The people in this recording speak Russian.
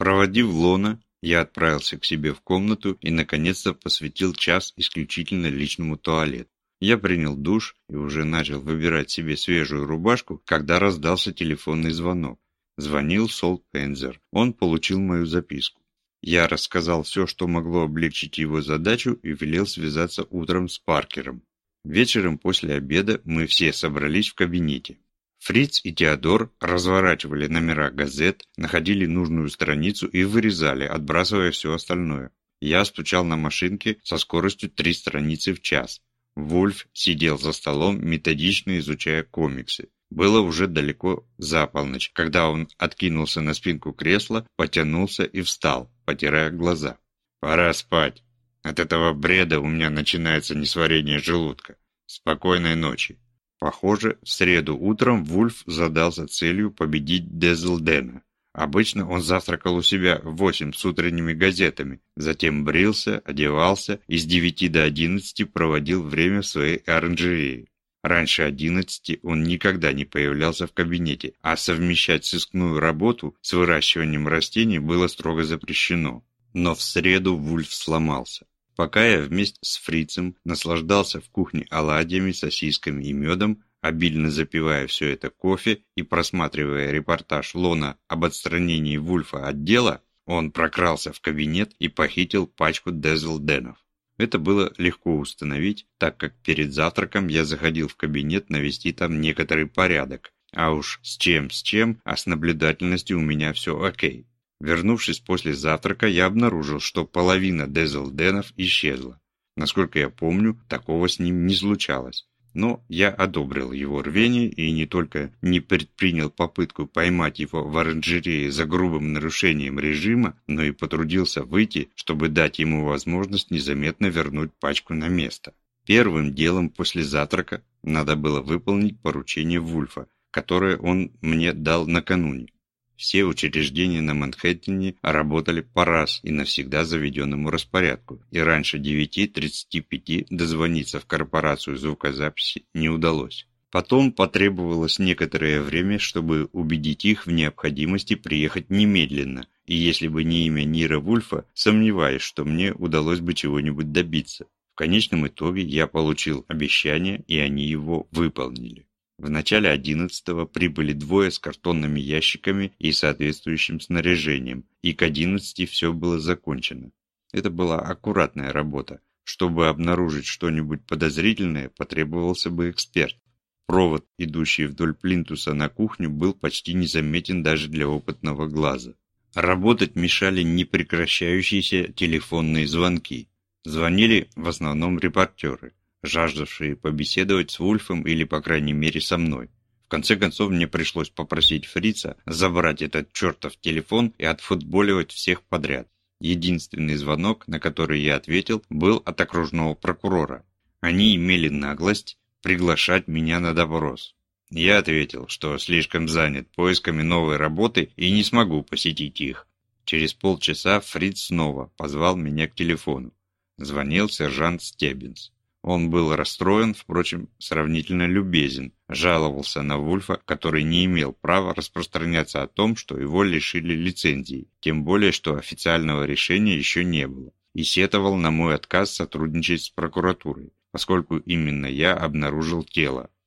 Проводив Лона, я отправился к себе в комнату и наконец-то посвятил час исключительно личному туалету. Я принял душ и уже начал выбирать себе свежую рубашку, когда раздался телефонный звонок. Звонил Сол Пензер. Он получил мою записку. Я рассказал все, что могло облегчить его задачу и велел связаться утром с Паркером. Вечером после обеда мы все собрались в кабинете. Фриц и Теодор разворачивали номера газет, находили нужную страницу и вырезали, отбрасывая все остальное. Я стучал на машинке со скоростью три страницы в час. Вульф сидел за столом, методично изучая комиксы. Было уже далеко за полночь, когда он откинулся на спинку кресла, потянулся и встал, потирая глаза. «Пора спать. От этого бреда у меня начинается несварение желудка. Спокойной ночи». Похоже, в среду утром Вульф задался целью победить Дезлдена. Обычно он завтракал у себя в восемь с утренними газетами, затем брился, одевался и с девяти до одиннадцати проводил время в своей оранжерее. Раньше одиннадцати он никогда не появлялся в кабинете, а совмещать сыскную работу с выращиванием растений было строго запрещено. Но в среду Вульф сломался. Пока я вместе с фрицем наслаждался в кухне оладьями, сосисками и медом, обильно запивая все это кофе и просматривая репортаж Лона об отстранении Вульфа от дела, он прокрался в кабинет и похитил пачку Дезлденов. Это было легко установить, так как перед завтраком я заходил в кабинет навести там некоторый порядок, а уж с чем с чем, а с наблюдательностью у меня все окей. Вернувшись после завтрака, я обнаружил, что половина Дезлденов исчезла. Насколько я помню, такого с ним не случалось. Но я одобрил его рвение и не только не предпринял попытку поймать его в оранжерее за грубым нарушением режима, но и потрудился выйти, чтобы дать ему возможность незаметно вернуть пачку на место. Первым делом после завтрака надо было выполнить поручение Вульфа, которое он мне дал накануне. Все учреждения на Манхэттене работали по раз и навсегда заведенному распорядку, и раньше 9.35 дозвониться в корпорацию звукозаписи не удалось. Потом потребовалось некоторое время, чтобы убедить их в необходимости приехать немедленно, и если бы не имя Нира Вульфа, сомневаюсь, что мне удалось бы чего-нибудь добиться. В конечном итоге я получил обещание, и они его выполнили. В начале 11-го прибыли двое с картонными ящиками и соответствующим снаряжением, и к 11 все было закончено. Это была аккуратная работа. Чтобы обнаружить что-нибудь подозрительное, потребовался бы эксперт. Провод, идущий вдоль плинтуса на кухню, был почти незаметен даже для опытного глаза. Работать мешали непрекращающиеся телефонные звонки. Звонили в основном репортеры жаждавшие побеседовать с Вульфом или, по крайней мере, со мной. В конце концов, мне пришлось попросить Фрица забрать этот чертов телефон и отфутболивать всех подряд. Единственный звонок, на который я ответил, был от окружного прокурора. Они имели наглость приглашать меня на допрос. Я ответил, что слишком занят поисками новой работы и не смогу посетить их. Через полчаса Фриц снова позвал меня к телефону. Звонил сержант Стеббинс. Он был расстроен, впрочем, сравнительно любезен, жаловался на Вульфа, который не имел права распространяться о том, что его лишили лицензии, тем более, что официального решения еще не было, и сетовал на мой отказ сотрудничать с прокуратурой, поскольку именно я обнаружил тело.